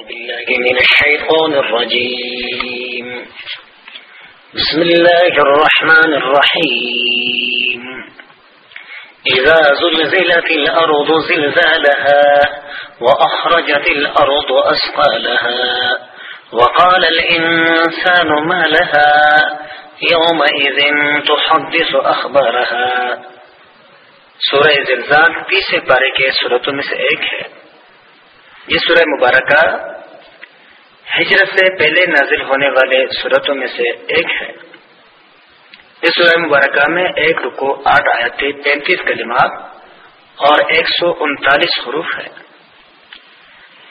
بالله من الشيطان الرجيم. بسم الله الرحمن الرحيم. إذا زلزلت الأرض زلزالها وأخرجت الأرض أسقالها وقال الإنسان ما لها يومئذ تحدث أخبارها. سورہ زلزال تیسرے پارے کے صورتوں میں سے ایک ہے. یہ سورہ مبارکہ ہجرت سے پہلے نازل ہونے والے صورتوں میں سے ایک ہے۔ اس سورہ مبارکہ میں ایک رکو، آٹھ آیتیں، پینتیس کلمات اور ایک سو انتالیس حروف ہے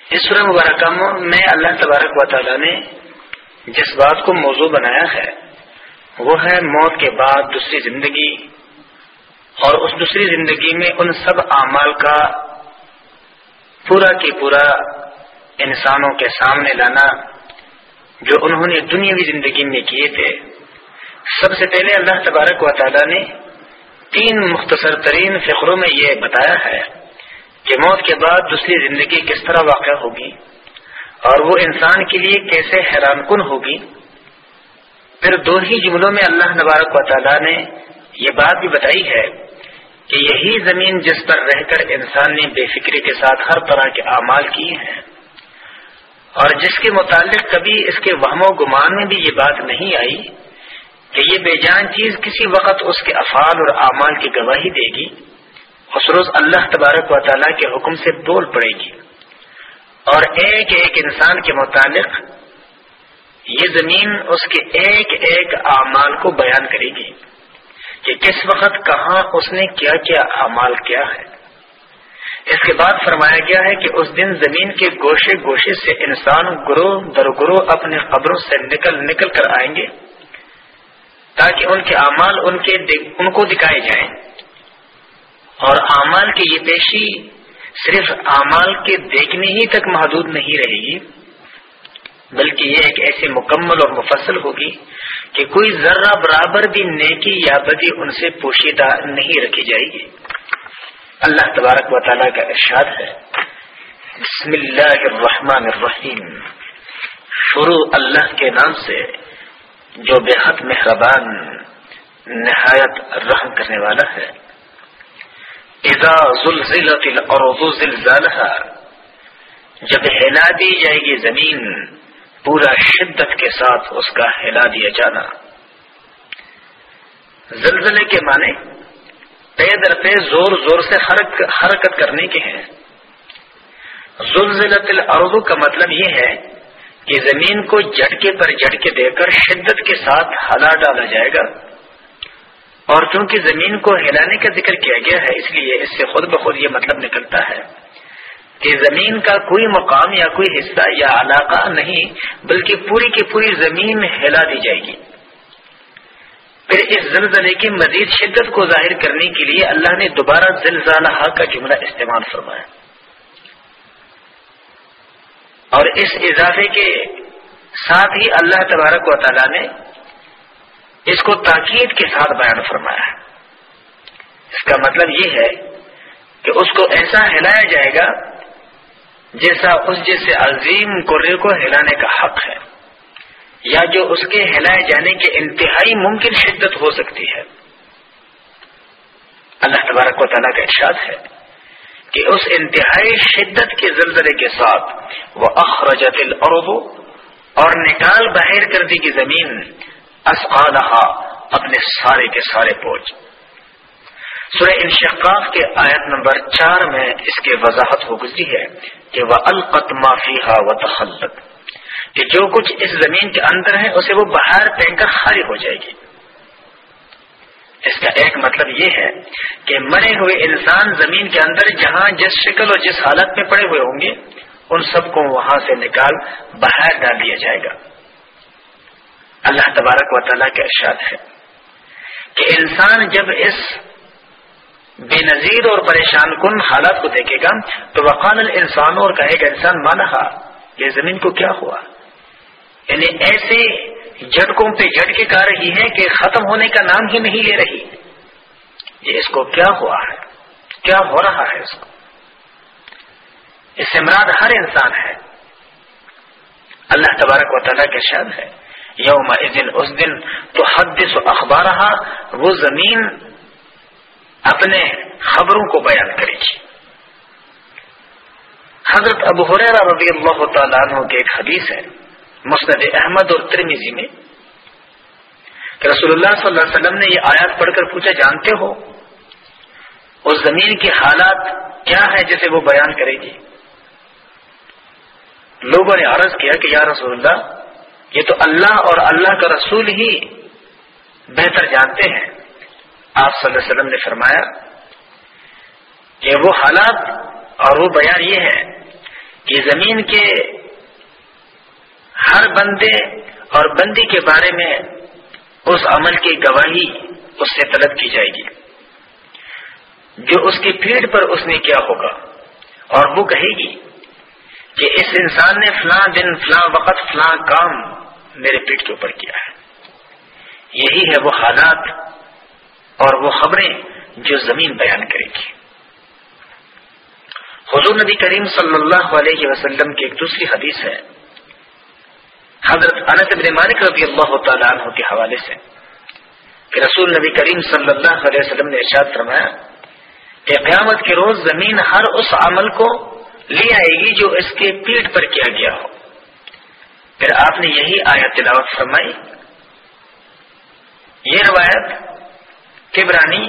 اس سورہ مبارکہ میں اللہ تبارک و تعالی نے جس بات کو موضوع بنایا ہے، وہ ہے موت کے بعد دوسری زندگی اور اس دوسری زندگی میں ان سب اعمال کا پورا کی پورا انسانوں کے سامنے لانا جو انہوں نے دنیاوی زندگی میں کیے تھے۔ سب سے پہلے اللہ تبارک و تعالی نے تین مختصر ترین فخروں میں یہ بتایا ہے کہ موت کے بعد دوسری زندگی کس طرح واقع ہوگی اور وہ انسان کے لیے کیسے حیران کن ہوگی۔ پھر دو ہی جملوں میں اللہ تبارک و تعالی نے یہ بات بھی بتائی ہے کہ یہی زمین جس پر رہ کر انسان نے بے فکری کے ساتھ ہر طرح کے اعمال کیے ہیں، اور جس کے متعلق کبھی اس کے وہم و گمان میں بھی یہ بات نہیں آئی کہ یہ بے جان چیز کسی وقت اس کے افعال اور اعمال کی گواہی دے گی، اس روز اللہ تبارک و تعالیٰ کے حکم سے بول پڑے گی۔ اور ایک ایک انسان کے متعلق یہ زمین اس کے ایک ایک اعمال کو بیان کرے گی۔ کہ کس وقت کہاں اس نے کیا کیا اعمال کیا ہے۔ اس کے بعد فرمایا گیا ہے کہ اس دن زمین کے گوشے گوشے سے انسان گروہ در گروہ اپنے قبروں سے نکل نکل کر آئیں گے تاکہ ان کے اعمال ان کے ان کو دکھائے جائیں۔ اور اعمال کی یہ پیشی صرف اعمال کے دیکھنے ہی تک محدود نہیں رہے گی۔ بلکہ یہ ایک ایسے مکمل اور مفصل ہوگی کہ کوئی ذرہ برابر بھی نیکی یا بدی ان سے پوشیدہ نہیں رکھی جائے گی۔ اللہ تبارک و تعالیٰ کا ارشاد ہے، بسم اللہ الرحمن الرحیم۔ شروع اللہ کے نام سے جو بے حد مہربان، نہایت رحم کرنے والا ہے۔ اذا زلزلت الارض زلزالها، جب ہلا دی جائے گی زمین پورا شدت کے ساتھ اس کا ہلا دیا جانا۔ زلزلے کے معنی پے در پہ زور زور سے حرکت کرنے کے ہیں۔ زلزلت الارض کا مطلب یہ ہے کہ زمین کو جھٹکے پر جھٹکے دے کر شدت کے ساتھ ہلا ڈالا جائے گا۔ اور چونکہ زمین کو ہلانے کا ذکر کیا گیا ہے، اس لیے اس سے خود بخود یہ مطلب نکلتا ہے۔ کہ زمین کا کوئی مقام یا کوئی حصہ یا علاقہ نہیں، بلکہ پوری کی پوری زمین ہلا دی جائے گی۔ پھر اس زلزلے کی مزید شدت کو ظاہر کرنے کے لیے اللہ نے دوبارہ زلزالہ کا جملہ استعمال فرمایا۔ اور اس اضافے کے ساتھ ہی اللہ تبارک و تعالی نے اس کو تاکید کے ساتھ بیان فرمایا۔ اس کا مطلب یہ ہے کہ اس کو ایسا ہلایا جائے گا جیسا اس جیسے عظیم کرے کو ہلانے کا حق ہے، یا جو اس کے ہلائے جانے کے انتہائی ممکن شدت ہو سکتی ہے۔ اللہ تبارک و تعالیٰ کا ارشاد ہے کہ اس انتہائی شدت کے زلزلے کے ساتھ وہ اخرجت العرب اور نکال باہر کر دی کی زمین اسقالحا اپنے سارے کے سارے پوچھ سورہ انشقاق کے آیت نمبر چار میں اس کی وضاحت ہو گزری ہے کہ وہ القت معافی و کہ جو کچھ اس زمین کے اندر ہے اسے وہ باہر پھینک کر خالی ہو جائے گی۔ اس کا ایک مطلب یہ ہے کہ مرے ہوئے انسان زمین کے اندر جہاں جس شکل اور جس حالت میں پڑے ہوئے ہوں گے، ان سب کو وہاں سے نکال باہر ڈال دیا جائے گا۔ اللہ تبارک و تعالیٰ کا ارشاد ہے کہ انسان جب اس بے نظیر اور پریشان کن حالات کو دیکھے گا، تو وقال انسان اور کہے گا انسان مانا یہ زمین کو کیا ہوا؟ یعنی ایسے جھٹکوں پہ جھٹکے کا رہی ہے کہ ختم ہونے کا نام ہی نہیں لے رہی۔ یہ اس کو کیا ہوا ہے؟ کیا ہو رہا ہے اس کو؟ اس سے مراد ہر انسان ہے۔ اللہ تبارک و تعالیٰ کے شاد ہے۔ یوم دن اس دن تو حدث و اخبار وہ زمین اپنے خبروں کو بیان کرے گی۔ حضرت ابو حریرہ رضی اللہ تعالیٰ عنہ کے ایک حدیث ہے، مسند احمد اور ترمیزی میں، کہ رسول اللہ صلی اللہ علیہ وسلم نے یہ آیات پڑھ کر پوچھا، جانتے ہو؟ اس زمین کے حالات کیا ہے جسے وہ بیان کرے گی؟ لوگوں نے عرض کیا کہ یا رسول اللہ، یہ تو اللہ اور اللہ کا رسول ہی بہتر جانتے ہیں۔ آپ صلی اللہ علیہ وسلم نے فرمایا کہ وہ حالات اور وہ بیان یہ ہے کہ زمین کے ہر بندے اور بندی کے بارے میں اس عمل کی گواہی اس سے طلب کی جائے گی۔ جو اس کی پیڑ پر اس نے کیا ہوگا اور وہ کہے گی کہ اس انسان نے فلاں دن، فلاں وقت، فلاں کام میرے پیٹ کے اوپر کیا ہے۔ یہی ہے وہ حالات اور وہ خبریں جو زمین بیان کرے گی۔ حضور نبی کریم صلی اللہ علیہ وسلم کی ایک دوسری حدیث ہے۔ حضرت انس بن مالک رضی اللہ تعالیٰ عنہ کے حوالے سے کہ رسول نبی کریم صلی اللہ علیہ وسلم نے ارشاد فرمایا کہ قیامت کے روز زمین ہر اس عمل کو لے آئے گی جو اس کے پیٹ پر کیا گیا ہو۔ پھر آپ نے یہی آیت تلاوت فرمائی۔ یہ روایت کبرانی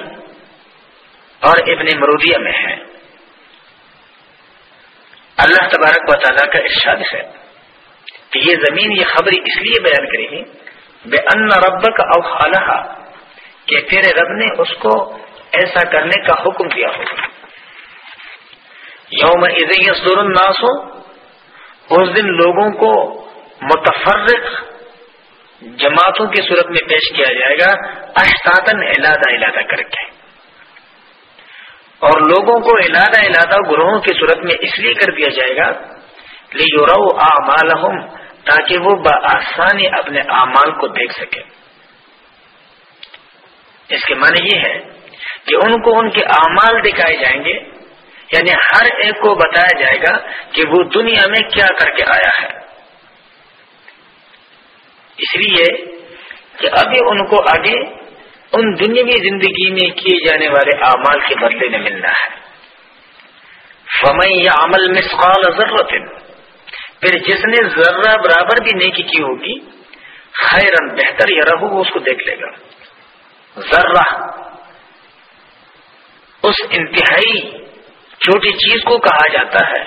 اور ابن مرودیہ میں ہے۔ اللہ تبارک و تعالیٰ کا ارشاد ہے کہ یہ زمین، یہ خبر اس لیے بیان کرے گی بے ان رب کا اوخالہ کہ تیرے رب نے اس کو ایسا کرنے کا حکم دیا ہوگا یوم یسر الناس ہو اس دن لوگوں کو متفرق جماعتوں کی صورت میں پیش کیا جائے گا اشتاطن علادہ علادہ کر کے۔ اور لوگوں کو علادہ علادہ گروہوں کی صورت میں اس لیے کر دیا جائے گا، لیورو اعمالہم، تاکہ وہ بآسانی اپنے اعمال کو دیکھ سکے۔ اس کے معنی یہ ہے کہ ان کو ان کے اعمال دکھائے جائیں گے یعنی ہر ایک کو بتایا جائے گا کہ وہ دنیا میں کیا کر کے آیا ہے۔ اس لیے کہ ابھی ان کو آگے ان دنیاوی زندگی میں کیے جانے والے اعمال کے بدلے میں ملنا ہے۔ فمئی یا عمل مسقال ضرورت پھر جس نے ذرہ برابر بھی نیکی کی ہوگی خیرن بہتر یا رہو، وہ اس کو دیکھ لے گا۔ ذرہ، اس انتہائی چھوٹی چیز کو کہا جاتا ہے،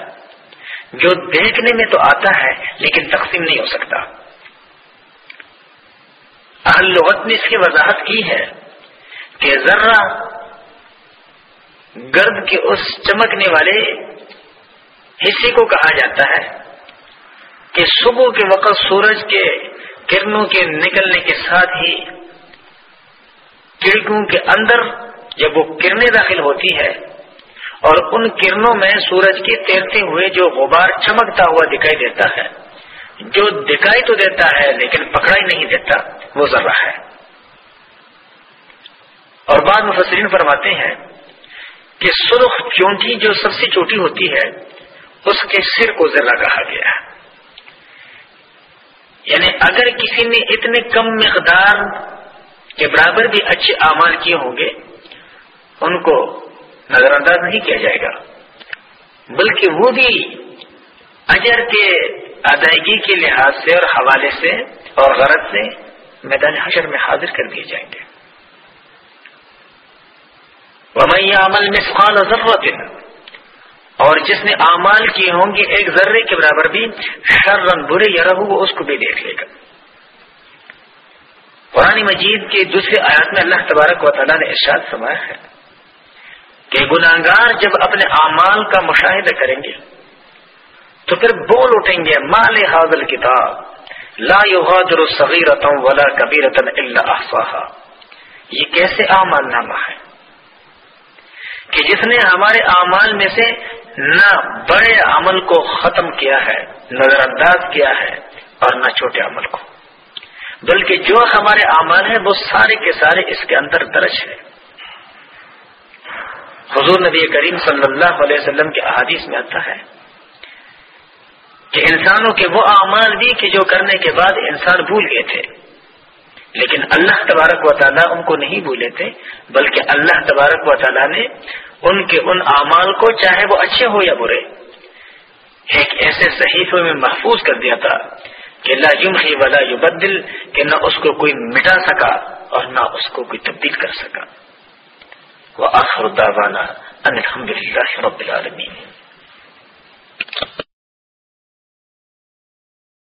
جو دیکھنے میں تو آتا ہے، لیکن تقسیم نہیں ہو سکتا۔ اہل لغت نے اس کی وضاحت کی ہے کہ ذرہ گرد کے اس چمکنے والے حصے کو کہا جاتا ہے کہ صبح کے وقت سورج کے کرنوں کے نکلنے کے ساتھ ہی کھڑکیوں کے اندر جب وہ کرنیں داخل ہوتی ہے اور ان کرنوں میں سورج کے تیرتے ہوئے جو غبار چمکتا ہوا دکھائی دیتا ہے جو دکھائی تو دیتا ہے لیکن پکڑائی نہیں دیتا، وہ ذرہ ہے۔ اور بعد مفسرین فرماتے ہیں کہ سرخ چونٹی جو سب سے چوٹی ہوتی ہے، اس کے سر کو ذرہ کہا گیا ہے۔ یعنی اگر کسی نے اتنے کم مقدار کے برابر بھی اچھے اعمال کیے ہوں گے، ان کو نظر انداز نہیں کیا جائے گا۔ بلکہ وہ بھی اجر کے ادائیگی کے لحاظ سے اور حوالے سے اور غرض سے میدان حشر میں حاضر کر دیے جائیں گے۔ عمل میں سخال ضرورت اور جس نے اعمال کیے ہوں گے ایک ذرے کے برابر بھی شر رنگ برے یا رہو وہ اس کو بھی دیکھ لے گا۔ قرآن مجید کے دوسرے آیات میں اللہ تبارک و تعالیٰ نے ارشاد سمایا ہے کہ گناگار جب اپنے اعمال کا مشاہدہ کریں گے تو پھر بول اٹھیں گے، مال حاضل کتاب، لا یغادر صغیرتا ولا کبیرتا الا احصاها۔ یہ کیسے اعمال نامہ ہے؟ کہ جس نے ہمارے اعمال میں سے نہ بڑے عمل کو ختم کیا ہے نظر انداز کیا ہے، اور نہ چھوٹے عمل کو۔ بلکہ جو ہمارے اعمال ہیں، وہ سارے کے سارے اس کے اندر درج ہے حضور نبی کریم صلی اللہ علیہ وسلم کے احادیث میں آتا ہے کہ انسانوں کے وہ اعمال بھی کہ جو کرنے کے بعد انسان بھول گئے تھے۔ لیکن اللہ تبارک و تعالیٰ ان کو نہیں بھولے تھے، بلکہ اللہ تبارک و تعالیٰ نے ان کے ان اعمال کو چاہے وہ اچھے ہو یا برے، ایک ایسے صحیفے میں محفوظ کر دیا تھا کہ لا یمحی ولا یبدل، کہ نہ اس کو کوئی مٹا سکا اور نہ اس کو کوئی تبدیل کر سکا۔ وہ آخر دعوانا الحمد للہ رب العالمین۔